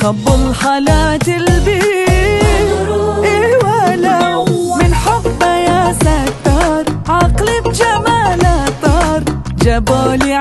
خب حالات البيت جبالي إيه من يا ستار. عقلي بجماله طار. جابولي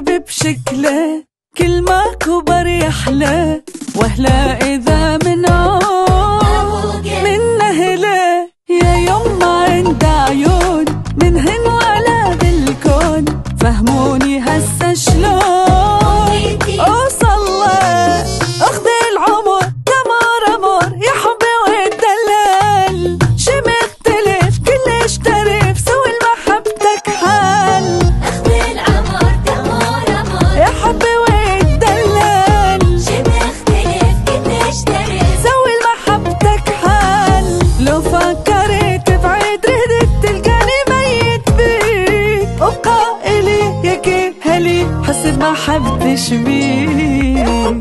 الحبيب بشكله كل ما كبر يحلى وهلا إذا من من أهله يا يما عند عيون من هن ولا بالكون فهموني هسه شلون؟ لك هلي حسيت ما حبتش بيه